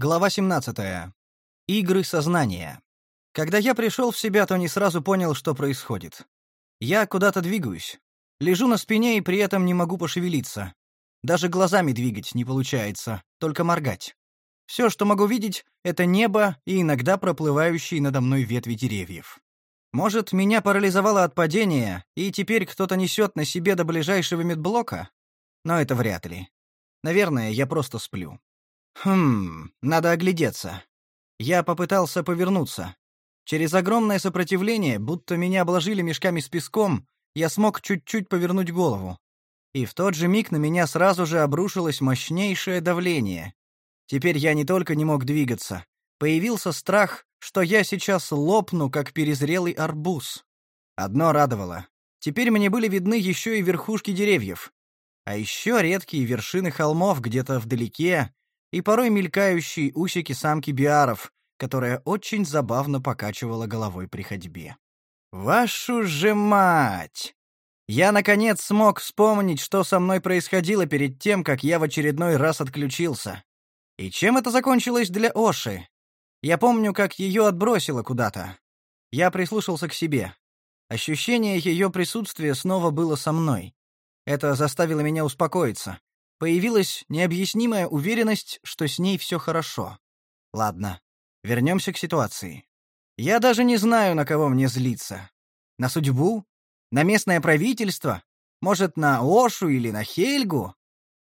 Глава 17. Игры сознания. Когда я пришел в себя, то не сразу понял, что происходит. Я куда-то двигаюсь. Лежу на спине и при этом не могу пошевелиться. Даже глазами двигать не получается, только моргать. Все, что могу видеть, это небо и иногда проплывающие надо мной ветви деревьев. Может, меня парализовало от падения, и теперь кто-то несет на себе до ближайшего медблока? Но это вряд ли. Наверное, я просто сплю. Хм, надо оглядеться. Я попытался повернуться. Через огромное сопротивление, будто меня обложили мешками с песком, я смог чуть-чуть повернуть голову. И в тот же миг на меня сразу же обрушилось мощнейшее давление. Теперь я не только не мог двигаться, появился страх, что я сейчас лопну, как перезрелый арбуз. Одно радовало. Теперь мне были видны еще и верхушки деревьев. А еще редкие вершины холмов где-то вдалеке, и порой мелькающие усики самки биаров, которая очень забавно покачивала головой при ходьбе. «Вашу же мать!» Я, наконец, смог вспомнить, что со мной происходило перед тем, как я в очередной раз отключился. И чем это закончилось для Оши? Я помню, как ее отбросило куда-то. Я прислушался к себе. Ощущение ее присутствия снова было со мной. Это заставило меня успокоиться. Появилась необъяснимая уверенность, что с ней все хорошо. Ладно, вернемся к ситуации. Я даже не знаю, на кого мне злиться. На судьбу? На местное правительство? Может, на Ошу или на Хельгу?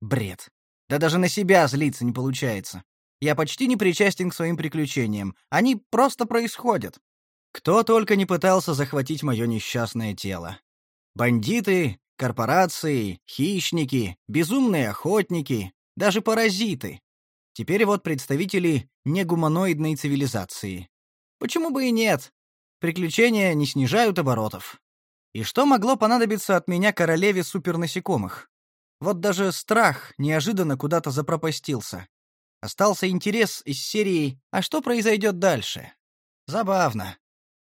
Бред. Да даже на себя злиться не получается. Я почти не причастен к своим приключениям. Они просто происходят. Кто только не пытался захватить мое несчастное тело. Бандиты, Корпорации, хищники, безумные охотники, даже паразиты. Теперь вот представители негуманоидной цивилизации. Почему бы и нет? Приключения не снижают оборотов. И что могло понадобиться от меня королеве супернасекомых? Вот даже страх неожиданно куда-то запропастился. Остался интерес из серии «А что произойдет дальше?» Забавно.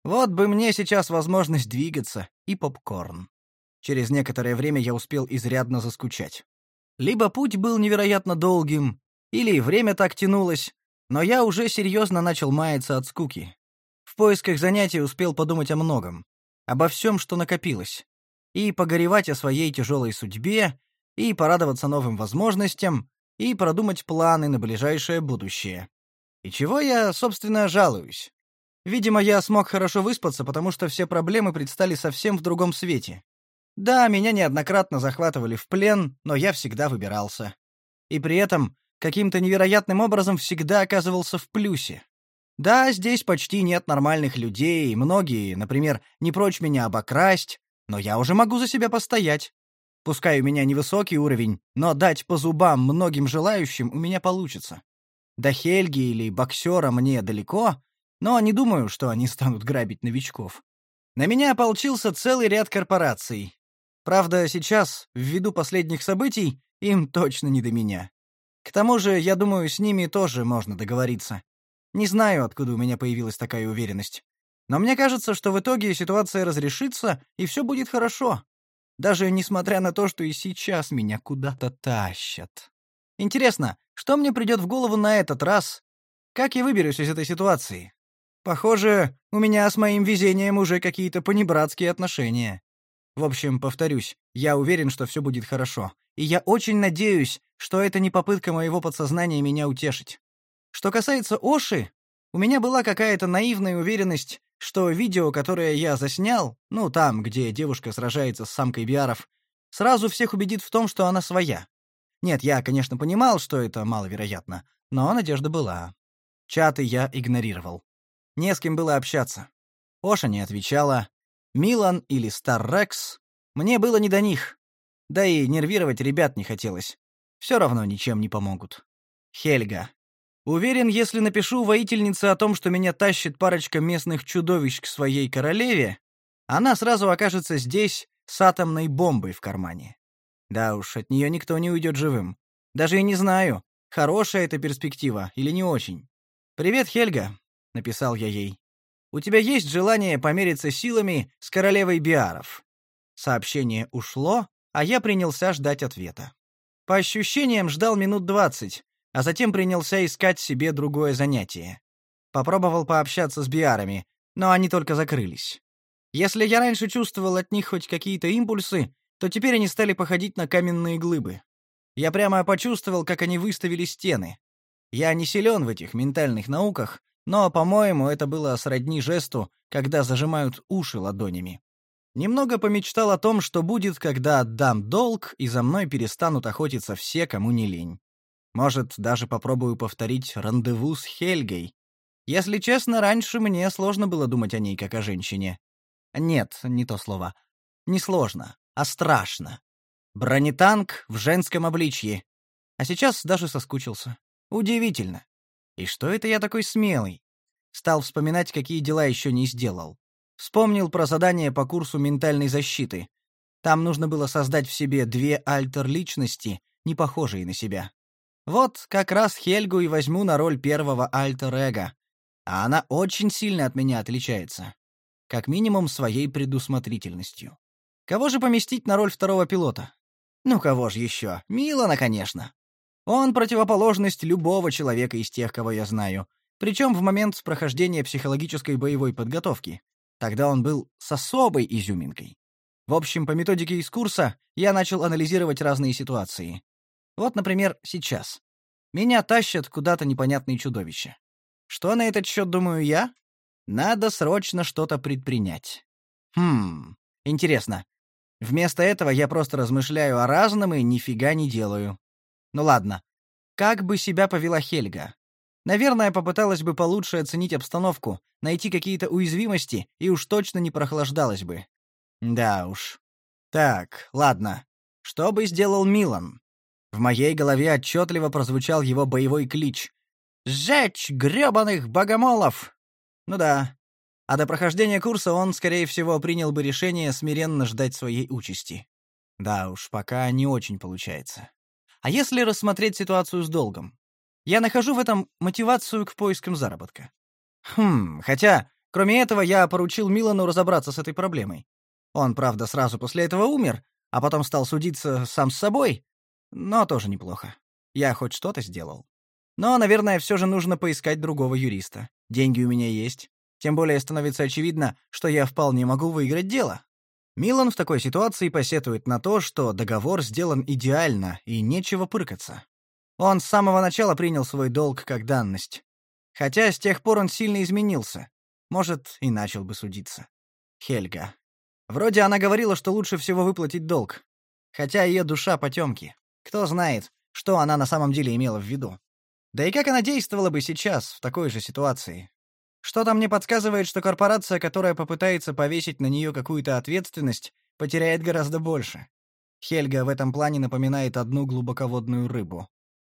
Вот бы мне сейчас возможность двигаться и попкорн. Через некоторое время я успел изрядно заскучать. Либо путь был невероятно долгим, или время так тянулось, но я уже серьезно начал маяться от скуки. В поисках занятий успел подумать о многом, обо всем, что накопилось, и погоревать о своей тяжелой судьбе, и порадоваться новым возможностям, и продумать планы на ближайшее будущее. И чего я, собственно, жалуюсь? Видимо, я смог хорошо выспаться, потому что все проблемы предстали совсем в другом свете. Да, меня неоднократно захватывали в плен, но я всегда выбирался. И при этом каким-то невероятным образом всегда оказывался в плюсе. Да, здесь почти нет нормальных людей, многие, например, не прочь меня обокрасть, но я уже могу за себя постоять. Пускай у меня невысокий уровень, но дать по зубам многим желающим у меня получится. До Хельги или боксера мне далеко, но не думаю, что они станут грабить новичков. На меня ополчился целый ряд корпораций, Правда, сейчас, ввиду последних событий, им точно не до меня. К тому же, я думаю, с ними тоже можно договориться. Не знаю, откуда у меня появилась такая уверенность. Но мне кажется, что в итоге ситуация разрешится, и все будет хорошо. Даже несмотря на то, что и сейчас меня куда-то тащат. Интересно, что мне придет в голову на этот раз? Как я выберусь из этой ситуации? Похоже, у меня с моим везением уже какие-то понебратские отношения. В общем, повторюсь, я уверен, что все будет хорошо. И я очень надеюсь, что это не попытка моего подсознания меня утешить. Что касается Оши, у меня была какая-то наивная уверенность, что видео, которое я заснял, ну, там, где девушка сражается с самкой биаров, сразу всех убедит в том, что она своя. Нет, я, конечно, понимал, что это маловероятно, но надежда была. Чаты я игнорировал. Не с кем было общаться. Оша не отвечала, Милан или Старрекс, мне было не до них. Да и нервировать ребят не хотелось. Все равно ничем не помогут. Хельга. Уверен, если напишу воительнице о том, что меня тащит парочка местных чудовищ к своей королеве, она сразу окажется здесь с атомной бомбой в кармане. Да уж, от нее никто не уйдет живым. Даже и не знаю, хорошая эта перспектива или не очень. «Привет, Хельга», — написал я ей. У тебя есть желание помериться силами с королевой Биаров?» Сообщение ушло, а я принялся ждать ответа. По ощущениям, ждал минут двадцать, а затем принялся искать себе другое занятие. Попробовал пообщаться с биарами, но они только закрылись. Если я раньше чувствовал от них хоть какие-то импульсы, то теперь они стали походить на каменные глыбы. Я прямо почувствовал, как они выставили стены. Я не силен в этих ментальных науках, но, по-моему, это было сродни жесту, когда зажимают уши ладонями. Немного помечтал о том, что будет, когда отдам долг, и за мной перестанут охотиться все, кому не лень. Может, даже попробую повторить рандеву с Хельгой. Если честно, раньше мне сложно было думать о ней как о женщине. Нет, не то слово. Не сложно, а страшно. Бронетанк в женском обличье. А сейчас даже соскучился. Удивительно. И что это я такой смелый? Стал вспоминать, какие дела еще не сделал. Вспомнил про задание по курсу ментальной защиты. Там нужно было создать в себе две альтер-личности, не похожие на себя. Вот как раз Хельгу и возьму на роль первого альтер-эго. А она очень сильно от меня отличается. Как минимум своей предусмотрительностью. Кого же поместить на роль второго пилота? Ну кого же еще? Милана, конечно. Он противоположность любого человека из тех, кого я знаю. Причем в момент прохождения психологической боевой подготовки. Тогда он был с особой изюминкой. В общем, по методике из курса я начал анализировать разные ситуации. Вот, например, сейчас. Меня тащат куда-то непонятные чудовища. Что на этот счет думаю я? Надо срочно что-то предпринять. Хм, интересно, Вместо этого я просто размышляю о разном и нифига не делаю. Ну ладно. Как бы себя повела Хельга? Наверное, попыталась бы получше оценить обстановку, найти какие-то уязвимости и уж точно не прохлаждалась бы. Да уж. Так, ладно. Что бы сделал Милан? В моей голове отчетливо прозвучал его боевой клич. «Сжечь грёбаных богомолов!» Ну да, а до прохождения курса он, скорее всего, принял бы решение смиренно ждать своей участи. Да уж, пока не очень получается. А если рассмотреть ситуацию с долгом? Я нахожу в этом мотивацию к поискам заработка. Хм, хотя, кроме этого, я поручил Милану разобраться с этой проблемой. Он, правда, сразу после этого умер, а потом стал судиться сам с собой, но тоже неплохо. Я хоть что-то сделал. Но, наверное, все же нужно поискать другого юриста. Деньги у меня есть. Тем более становится очевидно, что я вполне могу выиграть дело. Милан в такой ситуации посетует на то, что договор сделан идеально и нечего пыркаться. Он с самого начала принял свой долг как данность. Хотя с тех пор он сильно изменился. Может, и начал бы судиться. Хельга. Вроде она говорила, что лучше всего выплатить долг. Хотя ее душа потемки. Кто знает, что она на самом деле имела в виду. Да и как она действовала бы сейчас, в такой же ситуации, что-то мне подсказывает, что корпорация, которая попытается повесить на нее какую-то ответственность, потеряет гораздо больше. Хельга в этом плане напоминает одну глубоководную рыбу.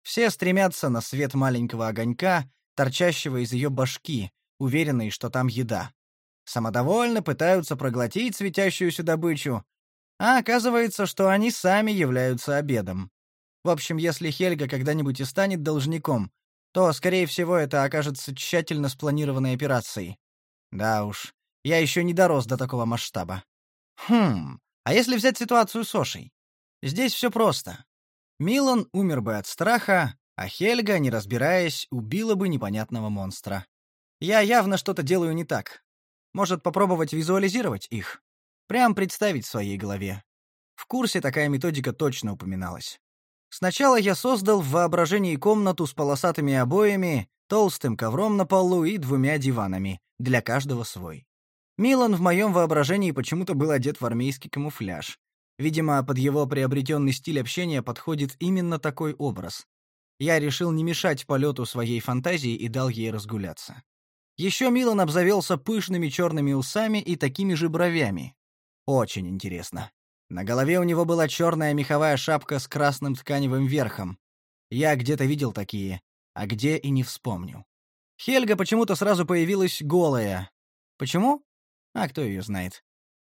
Все стремятся на свет маленького огонька, торчащего из ее башки, уверенные, что там еда. Самодовольно пытаются проглотить светящуюся добычу, а оказывается, что они сами являются обедом. В общем, если Хельга когда-нибудь и станет должником, то, скорее всего, это окажется тщательно спланированной операцией. Да уж, я еще не дорос до такого масштаба. Хм, а если взять ситуацию с Ошей? Здесь все просто. Милан умер бы от страха, а Хельга, не разбираясь, убила бы непонятного монстра. Я явно что-то делаю не так. Может, попробовать визуализировать их? Прям представить в своей голове. В курсе такая методика точно упоминалась. Сначала я создал в воображении комнату с полосатыми обоями, толстым ковром на полу и двумя диванами, для каждого свой. Милан в моем воображении почему-то был одет в армейский камуфляж. Видимо, под его приобретенный стиль общения подходит именно такой образ. Я решил не мешать полету своей фантазии и дал ей разгуляться. Еще Милан обзавелся пышными черными усами и такими же бровями. Очень интересно. На голове у него была черная меховая шапка с красным тканевым верхом. Я где-то видел такие, а где и не вспомню. Хельга почему-то сразу появилась голая. Почему? А кто ее знает.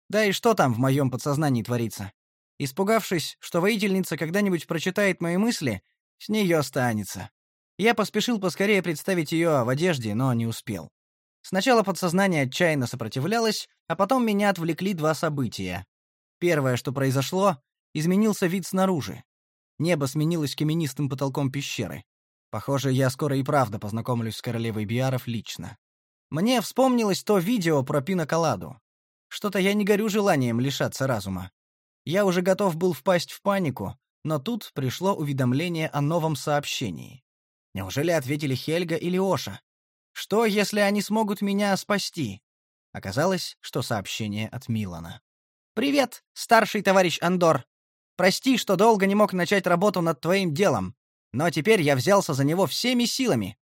Да и что там в моем подсознании творится? Испугавшись, что воительница когда-нибудь прочитает мои мысли, с нее останется. Я поспешил поскорее представить ее в одежде, но не успел. Сначала подсознание отчаянно сопротивлялось, а потом меня отвлекли два события. Первое, что произошло, изменился вид снаружи. Небо сменилось каменистым потолком пещеры. Похоже, я скоро и правда познакомлюсь с королевой Биаров лично. Мне вспомнилось то видео про пиноколаду. Что-то я не горю желанием лишаться разума. Я уже готов был впасть в панику, но тут пришло уведомление о новом сообщении. Неужели ответили Хельга или Оша? Что, если они смогут меня спасти? Оказалось, что сообщение от Милана. «Привет, старший товарищ Андор. Прости, что долго не мог начать работу над твоим делом, но теперь я взялся за него всеми силами.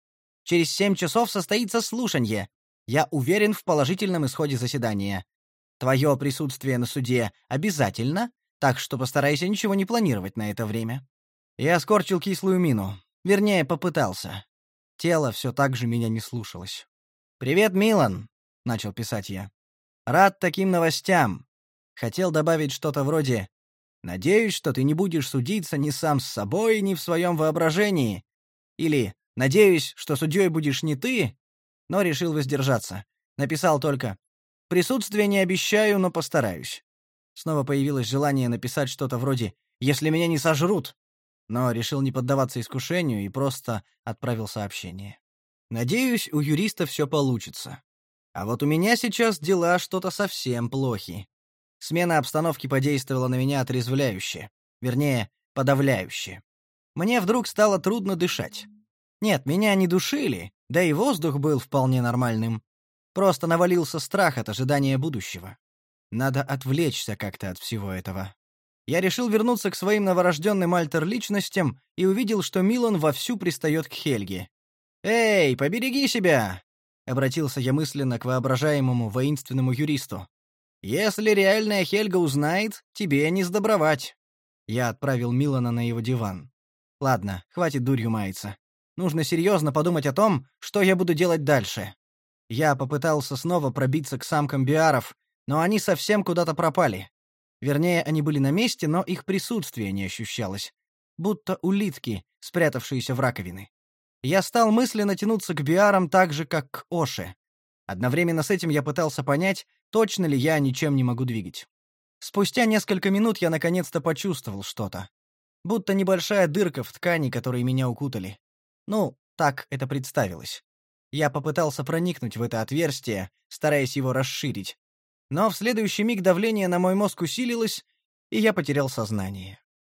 Через семь часов состоится слушание. Я уверен в положительном исходе заседания. Твое присутствие на суде обязательно, так что постарайся ничего не планировать на это время». Я скорчил кислую мину. Вернее, попытался. Тело все так же меня не слушалось. «Привет, Милан!» — начал писать я. «Рад таким новостям. Хотел добавить что-то вроде «Надеюсь, что ты не будешь судиться ни сам с собой, ни в своем воображении». Или «Надеюсь, что судьей будешь не ты», но решил воздержаться. Написал только «Присутствие не обещаю, но постараюсь». Снова появилось желание написать что-то вроде «Если меня не сожрут», но решил не поддаваться искушению и просто отправил сообщение. Надеюсь, у юриста все получится. А вот у меня сейчас дела что-то совсем плохи. Смена обстановки подействовала на меня отрезвляюще. Вернее, подавляюще. Мне вдруг стало трудно дышать. Нет, меня не душили, да и воздух был вполне нормальным. Просто навалился страх от ожидания будущего. Надо отвлечься как-то от всего этого я решил вернуться к своим новорожденным альтер-личностям и увидел, что Милан вовсю пристает к Хельге. «Эй, побереги себя!» — обратился я мысленно к воображаемому воинственному юристу. «Если реальная Хельга узнает, тебе не сдобровать». Я отправил Милана на его диван. «Ладно, хватит дурью маяться. Нужно серьезно подумать о том, что я буду делать дальше». Я попытался снова пробиться к самкам биаров, но они совсем куда-то пропали. Вернее, они были на месте, но их присутствие не ощущалось. Будто улитки, спрятавшиеся в раковины. Я стал мысленно тянуться к биарам так же, как к Оше. Одновременно с этим я пытался понять, точно ли я ничем не могу двигать. Спустя несколько минут я наконец-то почувствовал что-то. Будто небольшая дырка в ткани, которой меня укутали. Ну, так это представилось. Я попытался проникнуть в это отверстие, стараясь его расширить, но в следующий миг давление на мой мозг усилилось, и я потерял сознание.